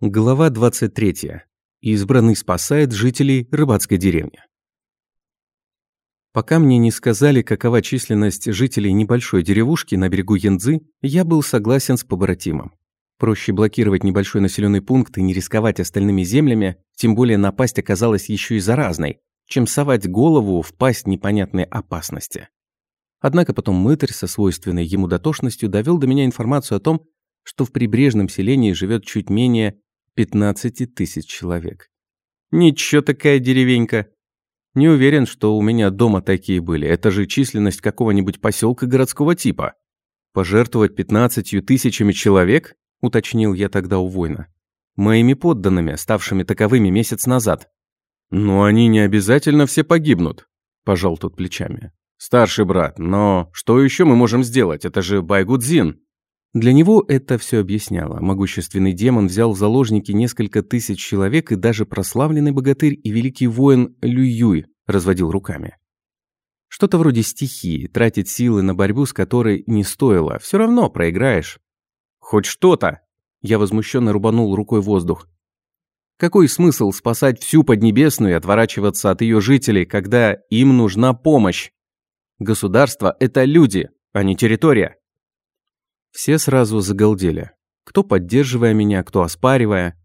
Глава 23. Избранный спасает жителей рыбацкой деревни. Пока мне не сказали, какова численность жителей небольшой деревушки на берегу Янцзы, я был согласен с побратимом. Проще блокировать небольшой населенный пункт и не рисковать остальными землями, тем более напасть оказалась еще и заразной, чем совать голову в пасть непонятной опасности. Однако потом мытарь со свойственной ему дотошностью довел до меня информацию о том, что в прибрежном селении живет чуть менее 15 тысяч человек. Ничего такая деревенька. Не уверен, что у меня дома такие были. Это же численность какого-нибудь поселка городского типа. Пожертвовать 15 тысячами человек? Уточнил я тогда у воина. Моими подданными, ставшими таковыми месяц назад. Но они не обязательно все погибнут. Пожал тут плечами. Старший брат, но что еще мы можем сделать? Это же Байгудзин. Для него это все объясняло. Могущественный демон взял в заложники несколько тысяч человек, и даже прославленный богатырь и великий воин Лююй разводил руками. Что-то вроде стихии, тратить силы на борьбу с которой не стоило, все равно проиграешь. Хоть что-то! Я возмущенно рубанул рукой воздух. Какой смысл спасать всю Поднебесную и отворачиваться от ее жителей, когда им нужна помощь? Государство – это люди, а не территория. Все сразу загалдели. Кто поддерживая меня, кто оспаривая.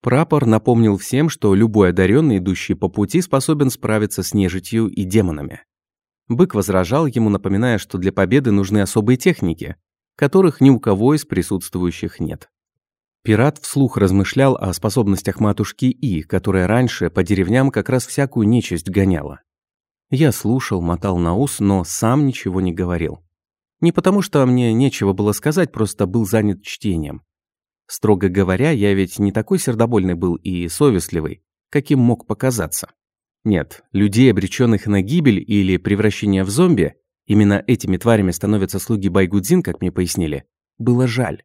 Прапор напомнил всем, что любой одаренный, идущий по пути, способен справиться с нежитью и демонами. Бык возражал ему, напоминая, что для победы нужны особые техники, которых ни у кого из присутствующих нет. Пират вслух размышлял о способностях матушки И, которая раньше по деревням как раз всякую нечисть гоняла. Я слушал, мотал на ус, но сам ничего не говорил. Не потому, что мне нечего было сказать, просто был занят чтением. Строго говоря, я ведь не такой сердобольный был и совестливый, каким мог показаться. Нет, людей, обреченных на гибель или превращение в зомби, именно этими тварями становятся слуги Байгудзин, как мне пояснили, было жаль.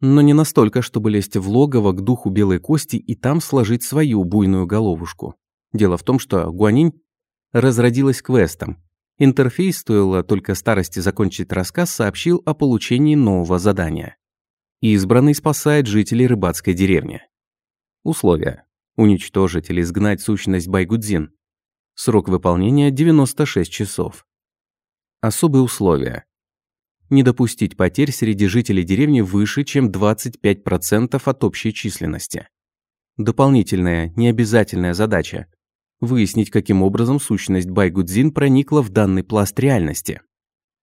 Но не настолько, чтобы лезть в логово к духу белой кости и там сложить свою буйную головушку. Дело в том, что Гуанинь разродилась квестом, Интерфейс, стоило только старости закончить рассказ, сообщил о получении нового задания. Избранный спасает жителей рыбацкой деревни. Условия. Уничтожить или изгнать сущность Байгудзин. Срок выполнения 96 часов. Особые условия. Не допустить потерь среди жителей деревни выше, чем 25% от общей численности. Дополнительная, необязательная задача выяснить, каким образом сущность Байгудзин проникла в данный пласт реальности.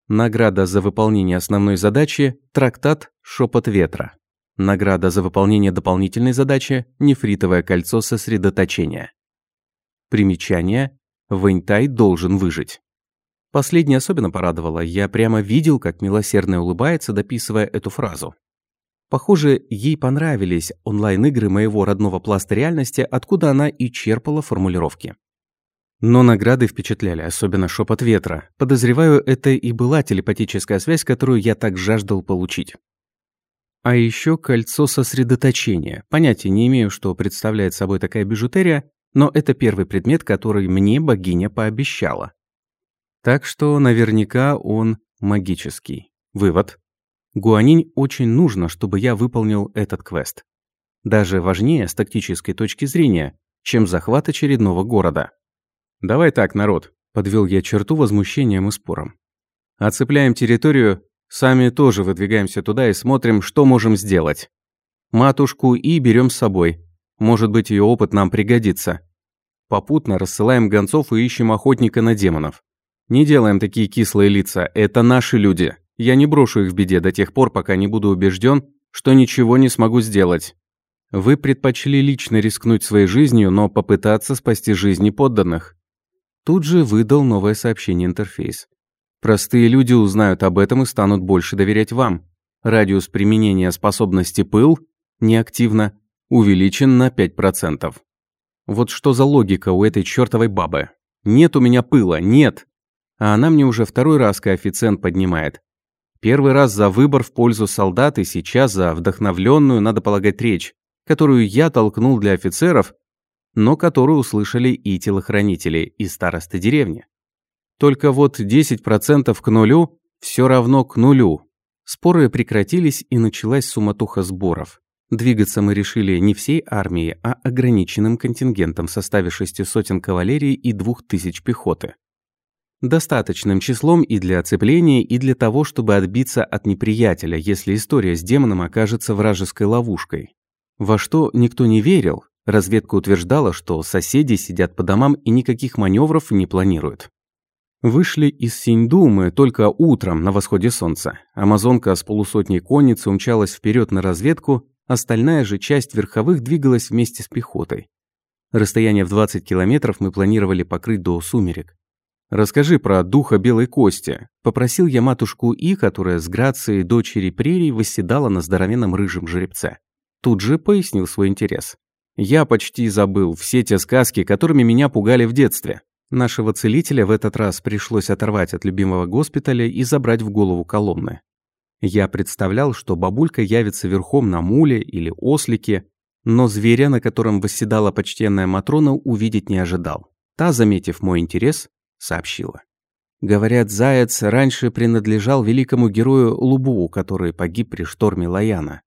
Награда за выполнение основной задачи – трактат «Шепот ветра». Награда за выполнение дополнительной задачи – нефритовое кольцо сосредоточения. Примечание – Вэньтай должен выжить. Последнее особенно порадовало, я прямо видел, как милосердно улыбается, дописывая эту фразу. Похоже, ей понравились онлайн-игры моего родного пласта реальности, откуда она и черпала формулировки. Но награды впечатляли, особенно шепот ветра. Подозреваю, это и была телепатическая связь, которую я так жаждал получить. А еще кольцо сосредоточения. Понятия не имею, что представляет собой такая бижутерия, но это первый предмет, который мне богиня пообещала. Так что наверняка он магический. Вывод. Гуанинь очень нужно, чтобы я выполнил этот квест. Даже важнее с тактической точки зрения, чем захват очередного города. «Давай так, народ», – подвел я черту возмущением и спором. «Оцепляем территорию, сами тоже выдвигаемся туда и смотрим, что можем сделать. Матушку И берем с собой. Может быть, ее опыт нам пригодится. Попутно рассылаем гонцов и ищем охотника на демонов. Не делаем такие кислые лица, это наши люди». Я не брошу их в беде до тех пор, пока не буду убежден, что ничего не смогу сделать. Вы предпочли лично рискнуть своей жизнью, но попытаться спасти жизни подданных. Тут же выдал новое сообщение интерфейс. Простые люди узнают об этом и станут больше доверять вам. Радиус применения способности пыл неактивно увеличен на 5%. Вот что за логика у этой чертовой бабы? Нет у меня пыла, нет. А она мне уже второй раз коэффициент поднимает. Первый раз за выбор в пользу солдат и сейчас за вдохновленную, надо полагать, речь, которую я толкнул для офицеров, но которую услышали и телохранители, и старосты деревни. Только вот 10% к нулю все равно к нулю. Споры прекратились и началась суматуха сборов. Двигаться мы решили не всей армией, а ограниченным контингентом в составе шести сотен кавалерии и двух тысяч пехоты. Достаточным числом и для оцепления, и для того, чтобы отбиться от неприятеля, если история с демоном окажется вражеской ловушкой. Во что никто не верил, разведка утверждала, что соседи сидят по домам и никаких маневров не планируют. Вышли из Синьду мы только утром на восходе солнца. Амазонка с полусотней конницы умчалась вперед на разведку, Остальная же часть верховых двигалась вместе с пехотой. Расстояние в 20 километров мы планировали покрыть до сумерек. «Расскажи про духа белой кости», – попросил я матушку И, которая с грацией дочери прерий восседала на здоровенном рыжем жеребце. Тут же пояснил свой интерес. «Я почти забыл все те сказки, которыми меня пугали в детстве. Нашего целителя в этот раз пришлось оторвать от любимого госпиталя и забрать в голову колонны. Я представлял, что бабулька явится верхом на муле или ослике, но зверя, на котором восседала почтенная Матрона, увидеть не ожидал. Та, заметив мой интерес, сообщила. Говорят, заяц раньше принадлежал великому герою Лубу, который погиб при шторме Лаяна.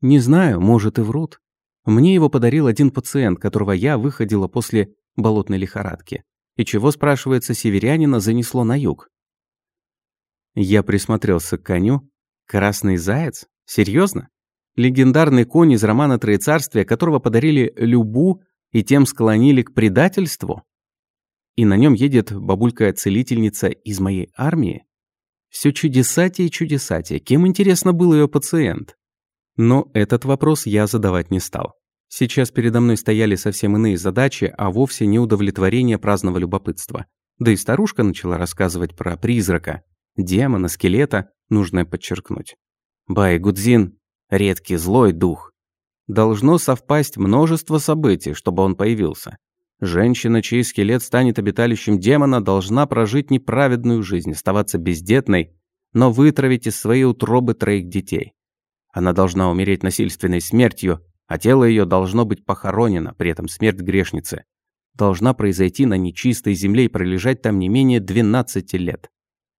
Не знаю, может и врут. Мне его подарил один пациент, которого я выходила после болотной лихорадки. И чего, спрашивается, северянина занесло на юг? Я присмотрелся к коню. Красный заяц? Серьезно? Легендарный конь из романа Троецарствия, которого подарили Любу и тем склонили к предательству? И на нем едет бабулька-целительница из моей армии? Все чудесатие и чудесатие. Кем, интересно, был ее пациент? Но этот вопрос я задавать не стал. Сейчас передо мной стояли совсем иные задачи, а вовсе не удовлетворение праздного любопытства. Да и старушка начала рассказывать про призрака, демона, скелета, нужно подчеркнуть. Бай-Гудзин – редкий злой дух. Должно совпасть множество событий, чтобы он появился. Женщина, чей скелет станет обиталищем демона, должна прожить неправедную жизнь, оставаться бездетной, но вытравить из своей утробы троих детей. Она должна умереть насильственной смертью, а тело ее должно быть похоронено, при этом смерть грешницы. Должна произойти на нечистой земле и пролежать там не менее 12 лет.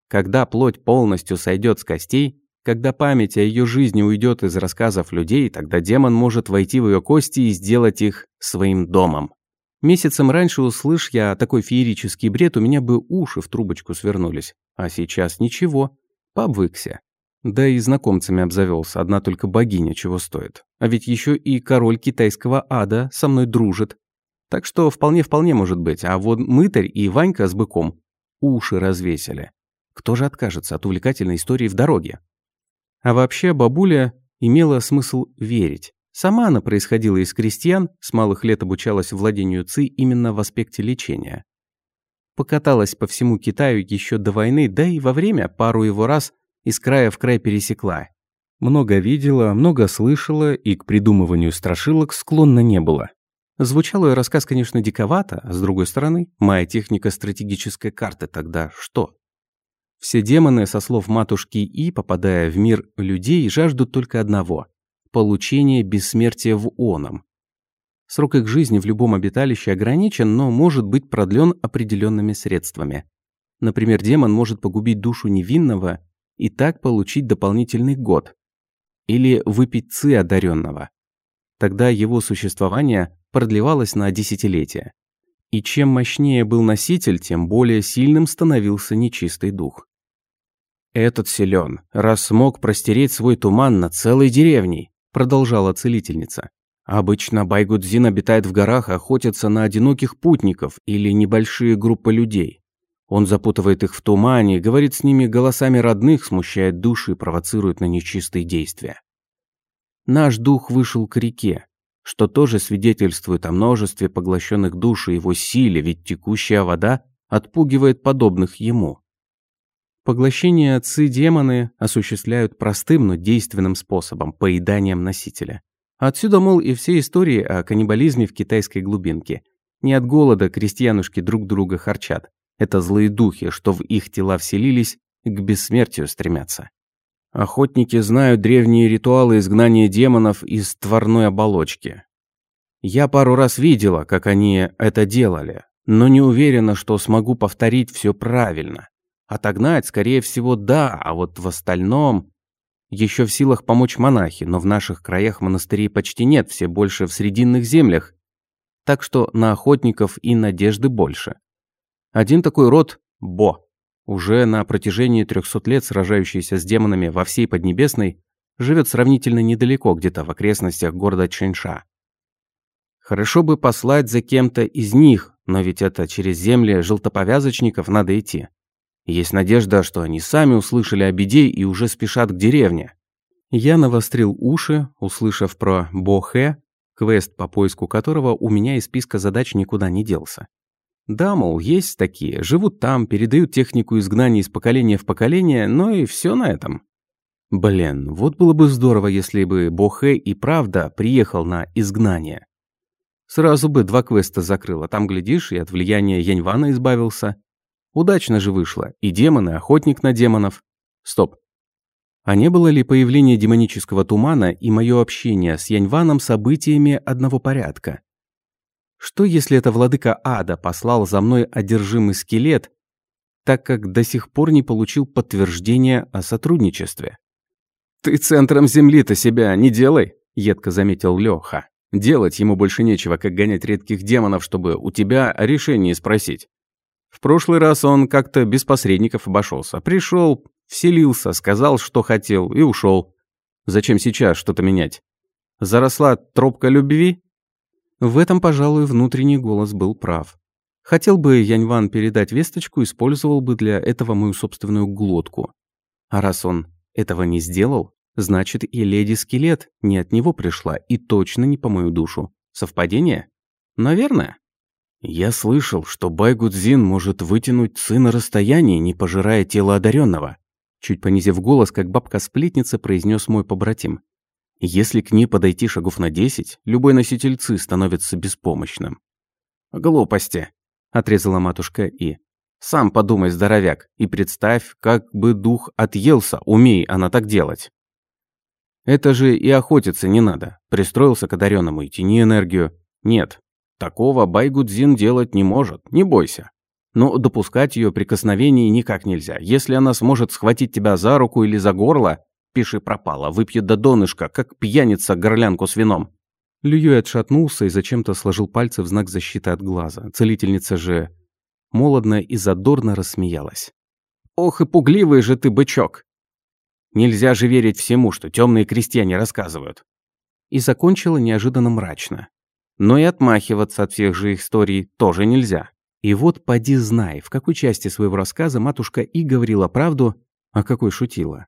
Когда плоть полностью сойдет с костей, когда память о ее жизни уйдет из рассказов людей, тогда демон может войти в ее кости и сделать их своим домом. Месяцем раньше, услышь я такой феерический бред, у меня бы уши в трубочку свернулись. А сейчас ничего. Побвыкся. Да и знакомцами обзавелся, одна только богиня чего стоит. А ведь еще и король китайского ада со мной дружит. Так что вполне-вполне может быть, а вот мытарь и Ванька с быком уши развесили. Кто же откажется от увлекательной истории в дороге? А вообще бабуля имела смысл верить. Сама она происходила из крестьян, с малых лет обучалась владению ЦИ именно в аспекте лечения. Покаталась по всему Китаю еще до войны, да и во время пару его раз из края в край пересекла. Много видела, много слышала и к придумыванию страшилок склонна не было. Звучал ее рассказ, конечно, диковато, а с другой стороны, моя техника стратегической карты тогда что? Все демоны, со слов матушки И, попадая в мир людей, жаждут только одного – получения бессмертия в оном. Срок их жизни в любом обиталище ограничен, но может быть продлен определенными средствами. Например, демон может погубить душу невинного и так получить дополнительный год. Или выпить ци одаренного. Тогда его существование продлевалось на десятилетия. И чем мощнее был носитель, тем более сильным становился нечистый дух. «Этот силен, раз смог простереть свой туман над целой деревней», продолжала целительница. «Обычно Байгудзин обитает в горах, охотится на одиноких путников или небольшие группы людей. Он запутывает их в тумане, говорит с ними голосами родных, смущает души и провоцирует на нечистые действия. Наш дух вышел к реке, что тоже свидетельствует о множестве поглощенных душ и его силе, ведь текущая вода отпугивает подобных ему. Поглощение отцы-демоны осуществляют простым, но действенным способом – поеданием носителя. Отсюда, мол, и все истории о каннибализме в китайской глубинке. Не от голода крестьянушки друг друга харчат. Это злые духи, что в их тела вселились, к бессмертию стремятся. Охотники знают древние ритуалы изгнания демонов из тварной оболочки. Я пару раз видела, как они это делали, но не уверена, что смогу повторить все правильно. Отогнать, скорее всего, да, а вот в остальном... еще в силах помочь монахи, но в наших краях монастырей почти нет, все больше в срединных землях. Так что на охотников и надежды больше. Один такой род – Бо, уже на протяжении 300 лет сражающийся с демонами во всей Поднебесной, живет сравнительно недалеко, где-то в окрестностях города Чэньша. Хорошо бы послать за кем-то из них, но ведь это через земли желтоповязочников надо идти. Есть надежда, что они сами услышали о беде и уже спешат к деревне. Я навострил уши, услышав про Бохе, квест, по поиску которого у меня из списка задач никуда не делся. Да, мол, есть такие, живут там, передают технику изгнания из поколения в поколение, но и все на этом. Блин, вот было бы здорово, если бы Бохе и правда приехал на изгнание. Сразу бы два квеста закрыл, а там, глядишь, и от влияния Яньвана избавился. Удачно же вышло. И демон, и охотник на демонов. Стоп. А не было ли появление демонического тумана и мое общение с Яньваном событиями одного порядка? Что если это владыка ада послал за мной одержимый скелет, так как до сих пор не получил подтверждения о сотрудничестве? «Ты центром земли-то себя не делай», — едко заметил Леха. «Делать ему больше нечего, как гонять редких демонов, чтобы у тебя о решении спросить. В прошлый раз он как-то без посредников обошелся. Пришел, вселился, сказал, что хотел, и ушел. Зачем сейчас что-то менять? Заросла тропка любви? В этом, пожалуй, внутренний голос был прав. Хотел бы Яньван передать весточку, использовал бы для этого мою собственную глотку. А раз он этого не сделал, значит и леди-скелет не от него пришла и точно не по мою душу. Совпадение? Наверное. Я слышал, что Байгудзин может вытянуть сына расстояние, не пожирая тело одаренного. Чуть понизив голос, как бабка-сплетница, произнес мой побратим. Если к ней подойти шагов на десять, любой носитель ци становится беспомощным. «Глупости», — отрезала матушка И. «Сам подумай, здоровяк, и представь, как бы дух отъелся, умей она так делать». «Это же и охотиться не надо. Пристроился к одаренному и тяни энергию. Нет, Такого Байгудзин делать не может, не бойся. Но допускать ее прикосновений никак нельзя. Если она сможет схватить тебя за руку или за горло, пиши пропало, выпьет до донышка, как пьяница горлянку с вином. Лююй отшатнулся и зачем-то сложил пальцы в знак защиты от глаза. Целительница же молодно и задорно рассмеялась. «Ох и пугливый же ты, бычок! Нельзя же верить всему, что темные крестьяне рассказывают!» И закончила неожиданно мрачно. Но и отмахиваться от всех же историй тоже нельзя. И вот поди знай, в какой части своего рассказа матушка и говорила правду, а какой шутила.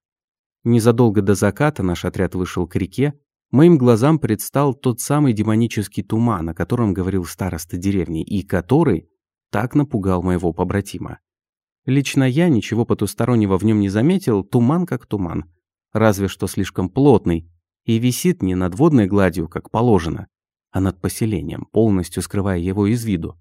Незадолго до заката наш отряд вышел к реке, моим глазам предстал тот самый демонический туман, о котором говорил староста деревни, и который так напугал моего побратима. Лично я ничего потустороннего в нем не заметил, туман как туман. Разве что слишком плотный, и висит не над водной гладью, как положено, а над поселением, полностью скрывая его из виду.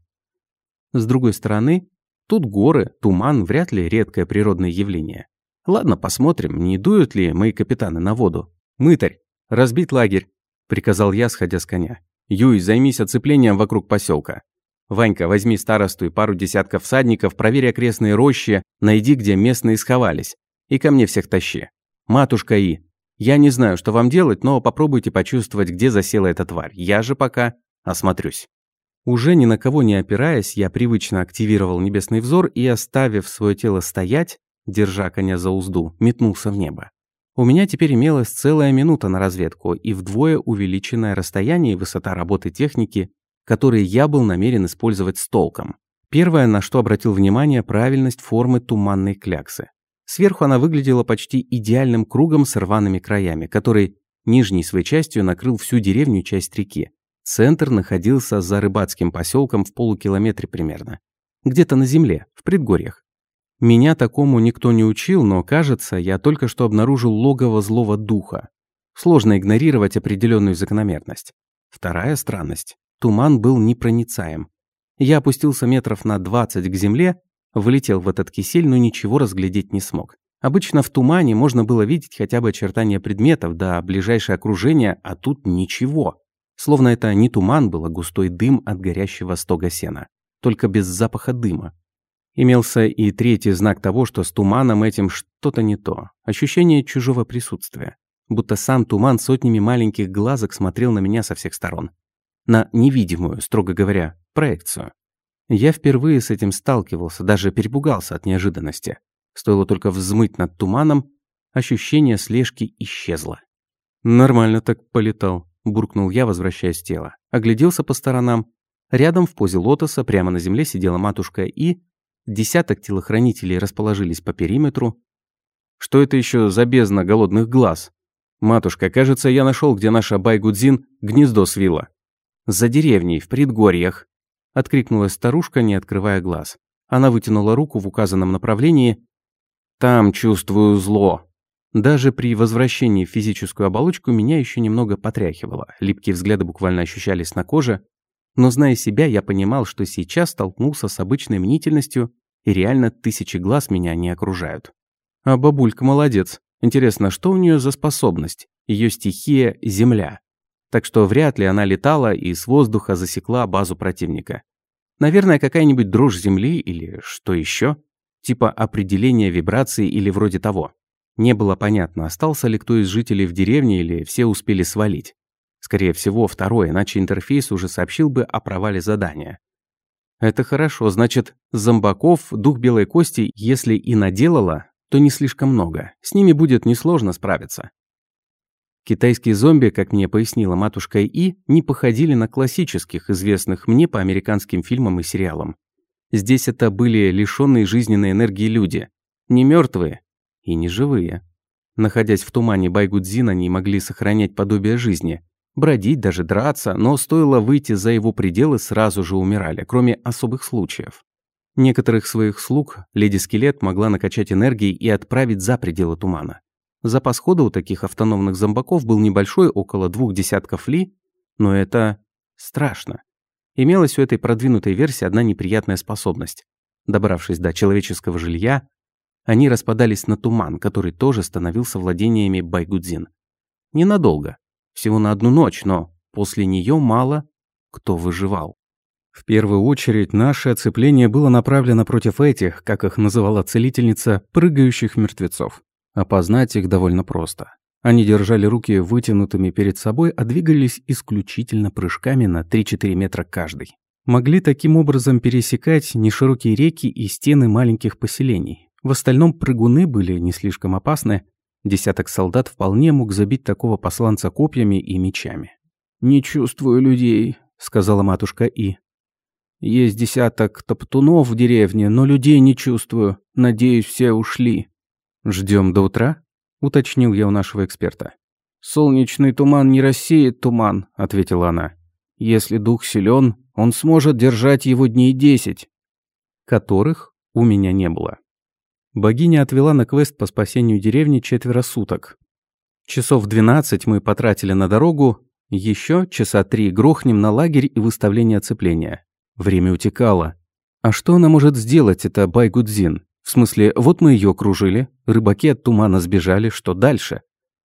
С другой стороны, тут горы, туман вряд ли редкое природное явление. Ладно, посмотрим, не дуют ли мои капитаны на воду. «Мытарь, разбить лагерь», — приказал я, сходя с коня. «Юй, займись оцеплением вокруг поселка. Ванька, возьми старосту и пару десятков всадников, проверь окрестные рощи, найди, где местные сховались. И ко мне всех тащи. Матушка И, я не знаю, что вам делать, но попробуйте почувствовать, где засела эта тварь. Я же пока осмотрюсь. Уже ни на кого не опираясь, я привычно активировал небесный взор и, оставив свое тело стоять, держа коня за узду, метнулся в небо. У меня теперь имелась целая минута на разведку и вдвое увеличенное расстояние и высота работы техники, которые я был намерен использовать с толком. Первое, на что обратил внимание, правильность формы туманной кляксы. Сверху она выглядела почти идеальным кругом с рваными краями, который нижней своей частью накрыл всю деревню часть реки. Центр находился за рыбацким поселком в полукилометре примерно. Где-то на земле, в предгорьях. Меня такому никто не учил, но, кажется, я только что обнаружил логово злого духа. Сложно игнорировать определенную закономерность. Вторая странность. Туман был непроницаем. Я опустился метров на 20 к земле Влетел в этот кисель, но ничего разглядеть не смог. Обычно в тумане можно было видеть хотя бы очертания предметов, да ближайшее окружение, а тут ничего. Словно это не туман был, а густой дым от горящего стога сена. Только без запаха дыма. Имелся и третий знак того, что с туманом этим что-то не то. Ощущение чужого присутствия. Будто сам туман сотнями маленьких глазок смотрел на меня со всех сторон. На невидимую, строго говоря, проекцию. Я впервые с этим сталкивался, даже перепугался от неожиданности. Стоило только взмыть над туманом, ощущение слежки исчезло. «Нормально так полетал», – буркнул я, возвращаясь в тело. Огляделся по сторонам. Рядом в позе лотоса прямо на земле сидела матушка И, Десяток телохранителей расположились по периметру. Что это еще за бездна голодных глаз? Матушка, кажется, я нашел, где наша Байгудзин гнездо свила. За деревней, в предгорьях. Откликнулась старушка, не открывая глаз. Она вытянула руку в указанном направлении. Там чувствую зло. Даже при возвращении в физическую оболочку меня еще немного потряхивало. Липкие взгляды буквально ощущались на коже. Но зная себя, я понимал, что сейчас столкнулся с обычной мнительностью, и реально тысячи глаз меня не окружают. А бабулька молодец. Интересно, что у нее за способность? Ее стихия – земля. Так что вряд ли она летала и с воздуха засекла базу противника. Наверное, какая-нибудь дрожь земли или что еще? Типа определения вибрации или вроде того. Не было понятно, остался ли кто из жителей в деревне или все успели свалить. Скорее всего, второе, иначе интерфейс уже сообщил бы о провале задания. Это хорошо, значит, зомбаков дух белой кости, если и наделала, то не слишком много. С ними будет несложно справиться. Китайские зомби, как мне пояснила матушка И, не походили на классических, известных мне по американским фильмам и сериалам. Здесь это были лишенные жизненной энергии люди. Не мертвые и не живые. Находясь в тумане Байгудзин, они могли сохранять подобие жизни, бродить, даже драться, но стоило выйти за его пределы, сразу же умирали, кроме особых случаев. Некоторых своих слуг леди-скелет могла накачать энергией и отправить за пределы тумана. Запас хода у таких автономных зомбаков был небольшой, около двух десятков ли, но это страшно. Имелась у этой продвинутой версии одна неприятная способность. Добравшись до человеческого жилья, они распадались на туман, который тоже становился владениями Байгудзин. Ненадолго, всего на одну ночь, но после нее мало кто выживал. В первую очередь, наше оцепление было направлено против этих, как их называла целительница, прыгающих мертвецов. Опознать их довольно просто. Они держали руки вытянутыми перед собой, а двигались исключительно прыжками на 3-4 метра каждый. Могли таким образом пересекать неширокие реки и стены маленьких поселений. В остальном прыгуны были не слишком опасны, Десяток солдат вполне мог забить такого посланца копьями и мечами. «Не чувствую людей», — сказала матушка И. «Есть десяток топтунов в деревне, но людей не чувствую. Надеюсь, все ушли». Ждем до утра?» — уточнил я у нашего эксперта. «Солнечный туман не рассеет туман», — ответила она. «Если дух силен, он сможет держать его дней десять». Которых у меня не было. Богиня отвела на квест по спасению деревни четверо суток. Часов 12 мы потратили на дорогу, еще часа три грохнем на лагерь и выставление оцепления. Время утекало. А что она может сделать, это Байгудзин? В смысле, вот мы ее окружили, рыбаки от тумана сбежали, что дальше?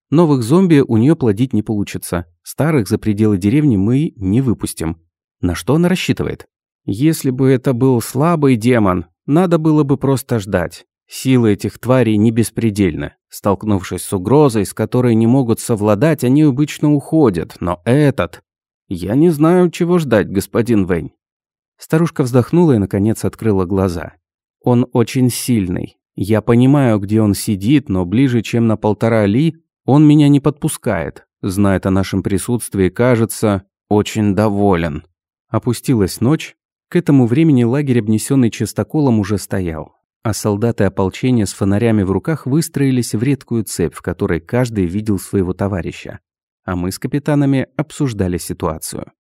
Новых зомби у нее плодить не получится. Старых за пределы деревни мы не выпустим. На что она рассчитывает? Если бы это был слабый демон, надо было бы просто ждать. Силы этих тварей не беспредельны. Столкнувшись с угрозой, с которой не могут совладать, они обычно уходят. Но этот... Я не знаю, чего ждать, господин Вэнь. Старушка вздохнула и, наконец, открыла глаза. Он очень сильный. Я понимаю, где он сидит, но ближе, чем на полтора ли, он меня не подпускает. Знает о нашем присутствии, кажется, очень доволен. Опустилась ночь. К этому времени лагерь, обнесенный чистоколом, уже стоял а солдаты ополчения с фонарями в руках выстроились в редкую цепь, в которой каждый видел своего товарища. А мы с капитанами обсуждали ситуацию.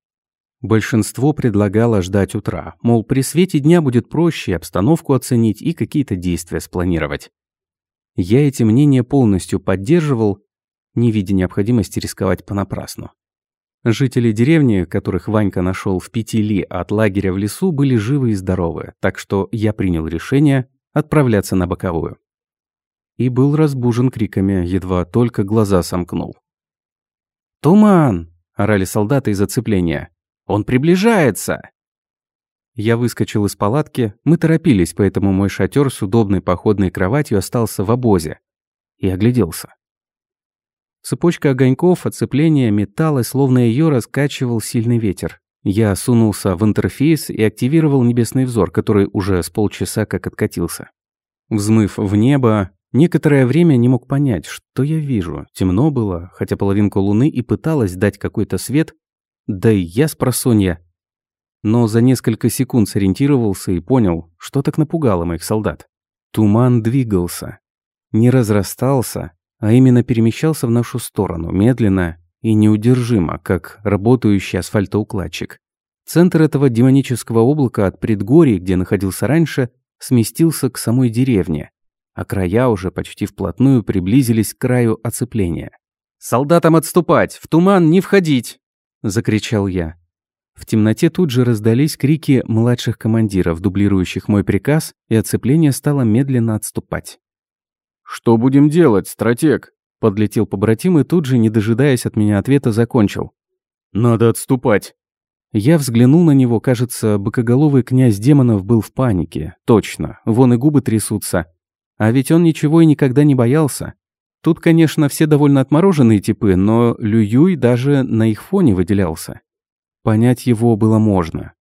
Большинство предлагало ждать утра, мол, при свете дня будет проще обстановку оценить и какие-то действия спланировать. Я эти мнения полностью поддерживал, не видя необходимости рисковать понапрасну. Жители деревни, которых Ванька нашел в пяти ли от лагеря в лесу, были живы и здоровы, так что я принял решение отправляться на боковую. И был разбужен криками, едва только глаза сомкнул. «Туман!» – орали солдаты из оцепления. «Он приближается!» Я выскочил из палатки, мы торопились, поэтому мой шатер с удобной походной кроватью остался в обозе. И огляделся. Цепочка огоньков оцепления металла, словно ее раскачивал сильный ветер. Я сунулся в интерфейс и активировал небесный взор, который уже с полчаса как откатился. Взмыв в небо, некоторое время не мог понять, что я вижу. Темно было, хотя половинка луны и пыталась дать какой-то свет, да и я с просонья. Но за несколько секунд сориентировался и понял, что так напугало моих солдат. Туман двигался. Не разрастался, а именно перемещался в нашу сторону, медленно и неудержимо, как работающий асфальтоукладчик. Центр этого демонического облака от предгорий, где находился раньше, сместился к самой деревне, а края уже почти вплотную приблизились к краю оцепления. «Солдатам отступать! В туман не входить!» – закричал я. В темноте тут же раздались крики младших командиров, дублирующих мой приказ, и оцепление стало медленно отступать. «Что будем делать, стратег?» Подлетел побратим и тут же, не дожидаясь от меня ответа, закончил. «Надо отступать». Я взглянул на него, кажется, быкоголовый князь демонов был в панике. Точно, вон и губы трясутся. А ведь он ничего и никогда не боялся. Тут, конечно, все довольно отмороженные типы, но Лююй даже на их фоне выделялся. Понять его было можно.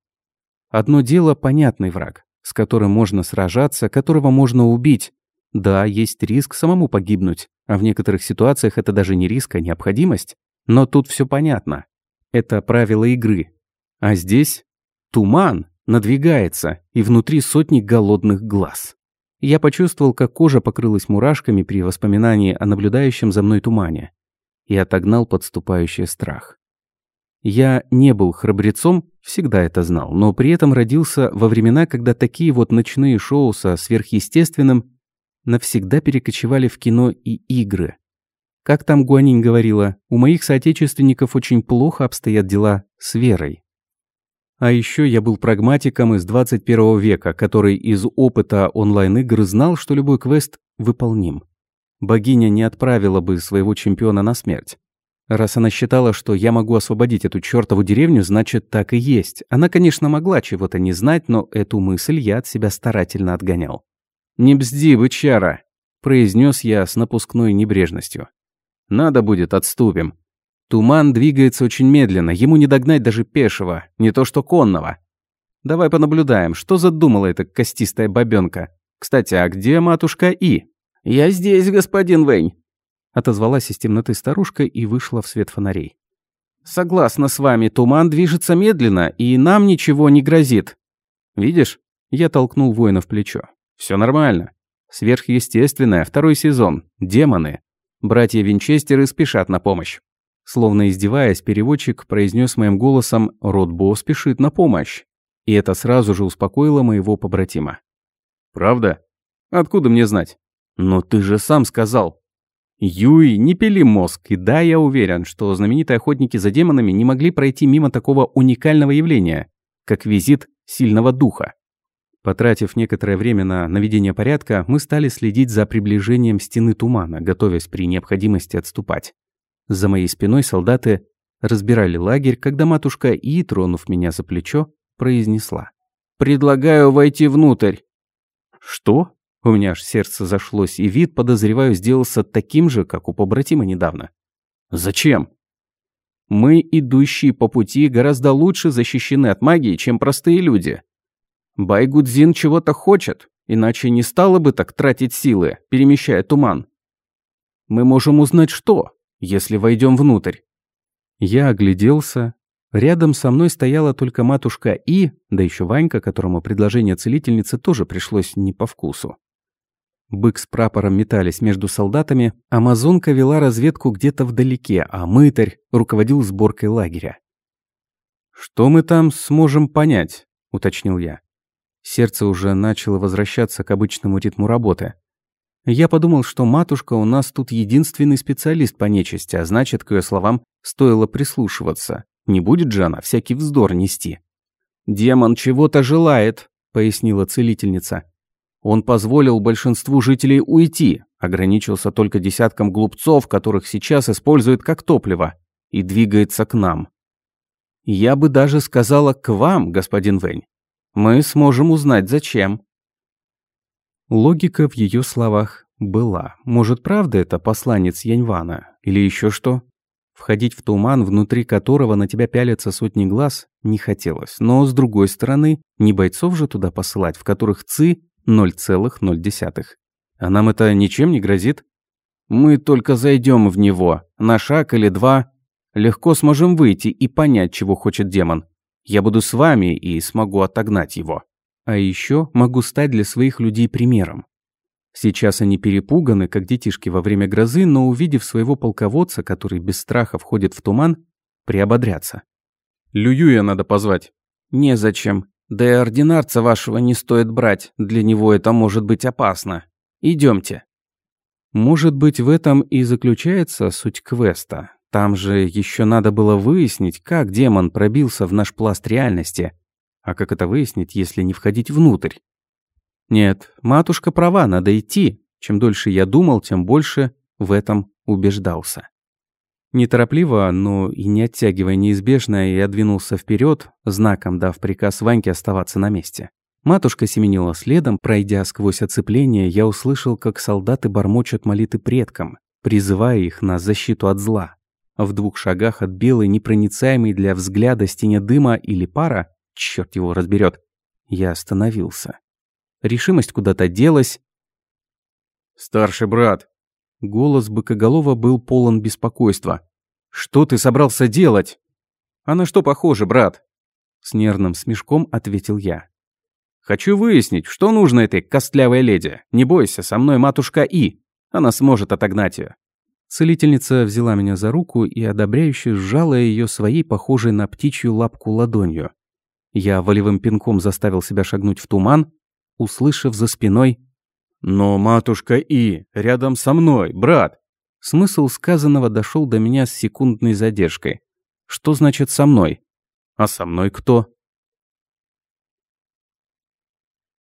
Одно дело – понятный враг, с которым можно сражаться, которого можно убить, да, есть риск самому погибнуть, а в некоторых ситуациях это даже не риск, а необходимость. Но тут все понятно. Это правило игры. А здесь туман надвигается, и внутри сотни голодных глаз. Я почувствовал, как кожа покрылась мурашками при воспоминании о наблюдающем за мной тумане. И отогнал подступающий страх. Я не был храбрецом, всегда это знал, но при этом родился во времена, когда такие вот ночные шоу со сверхъестественным навсегда перекочевали в кино и игры. Как там Гуанинь говорила, у моих соотечественников очень плохо обстоят дела с верой. А еще я был прагматиком из 21 века, который из опыта онлайн-игр знал, что любой квест выполним. Богиня не отправила бы своего чемпиона на смерть. Раз она считала, что я могу освободить эту чертову деревню, значит, так и есть. Она, конечно, могла чего-то не знать, но эту мысль я от себя старательно отгонял. «Не бзди, бычара!» – произнес я с напускной небрежностью. «Надо будет, отступим. Туман двигается очень медленно, ему не догнать даже пешего, не то что конного. Давай понаблюдаем, что задумала эта костистая бабёнка. Кстати, а где матушка И?» «Я здесь, господин Вэнь!» Отозвалась из темноты старушка и вышла в свет фонарей. «Согласна с вами, туман движется медленно, и нам ничего не грозит. Видишь?» Я толкнул воина в плечо. Все нормально. Сверхъестественное, второй сезон. Демоны. Братья Винчестеры спешат на помощь. Словно издеваясь, переводчик произнес моим голосом «Ротбо спешит на помощь». И это сразу же успокоило моего побратима. «Правда? Откуда мне знать?» «Но ты же сам сказал». «Юй, не пили мозг, и да, я уверен, что знаменитые охотники за демонами не могли пройти мимо такого уникального явления, как визит сильного духа. Потратив некоторое время на наведение порядка, мы стали следить за приближением стены тумана, готовясь при необходимости отступать. За моей спиной солдаты разбирали лагерь, когда матушка И, тронув меня за плечо, произнесла. «Предлагаю войти внутрь». «Что?» У меня аж сердце зашлось, и вид, подозреваю, сделался таким же, как у побратима недавно. «Зачем?» «Мы, идущие по пути, гораздо лучше защищены от магии, чем простые люди», Байгудзин чего-то хочет, иначе не стало бы так тратить силы, перемещая туман. Мы можем узнать что, если войдем внутрь. Я огляделся. Рядом со мной стояла только матушка И, да еще Ванька, которому предложение целительницы тоже пришлось не по вкусу. Бык с прапором метались между солдатами, амазонка вела разведку где-то вдалеке, а мытарь руководил сборкой лагеря. «Что мы там сможем понять?» – уточнил я. Сердце уже начало возвращаться к обычному ритму работы. Я подумал, что матушка у нас тут единственный специалист по нечисти, а значит, к ее словам стоило прислушиваться. Не будет же она всякий вздор нести. «Демон чего-то желает», — пояснила целительница. «Он позволил большинству жителей уйти, ограничился только десятком глупцов, которых сейчас используют как топливо, и двигается к нам. Я бы даже сказала к вам, господин Вэнь. мы сможем узнать, зачем». Логика в ее словах была. Может, правда это посланец Яньвана? Или еще что? Входить в туман, внутри которого на тебя пялятся сотни глаз, не хотелось. Но, с другой стороны, не бойцов же туда посылать, в которых ЦИ 0,0. А нам это ничем не грозит? Мы только зайдем в него, на шаг или два, легко сможем выйти и понять, чего хочет демон. Я буду с вами и смогу отогнать его. А еще могу стать для своих людей примером. Сейчас они перепуганы, как детишки во время грозы, но увидев своего полководца, который без страха входит в туман, приободрятся. Лююя надо позвать. Незачем. Да и ординарца вашего не стоит брать, для него это может быть опасно. Идемте. Может быть, в этом и заключается суть квеста. Там же еще надо было выяснить, как демон пробился в наш пласт реальности. А как это выяснить, если не входить внутрь? Нет, матушка права, надо идти. Чем дольше я думал, тем больше в этом убеждался. Неторопливо, но и не оттягивая неизбежное, я двинулся вперед, знаком дав приказ Ваньке оставаться на месте. Матушка семенила следом, пройдя сквозь оцепление, я услышал, как солдаты бормочут молитвы предкам, призывая их на защиту от зла. В двух шагах от белой, непроницаемой для взгляда стене дыма или пара, черт его разберет, я остановился. Решимость куда-то делась. «Старший брат!» Голос Быкоголова был полон беспокойства. «Что ты собрался делать?» «А на что похоже, брат?» С нервным смешком ответил я. «Хочу выяснить, что нужно этой костлявой леди. Не бойся, со мной матушка И. Она сможет отогнать ее. Целительница взяла меня за руку и одобряюще сжала ее своей похожей на птичью лапку ладонью. Я волевым пинком заставил себя шагнуть в туман, услышав за спиной «Но матушка И, рядом со мной, брат!» Смысл сказанного дошел до меня с секундной задержкой. «Что значит «со мной»?» «А со мной кто?»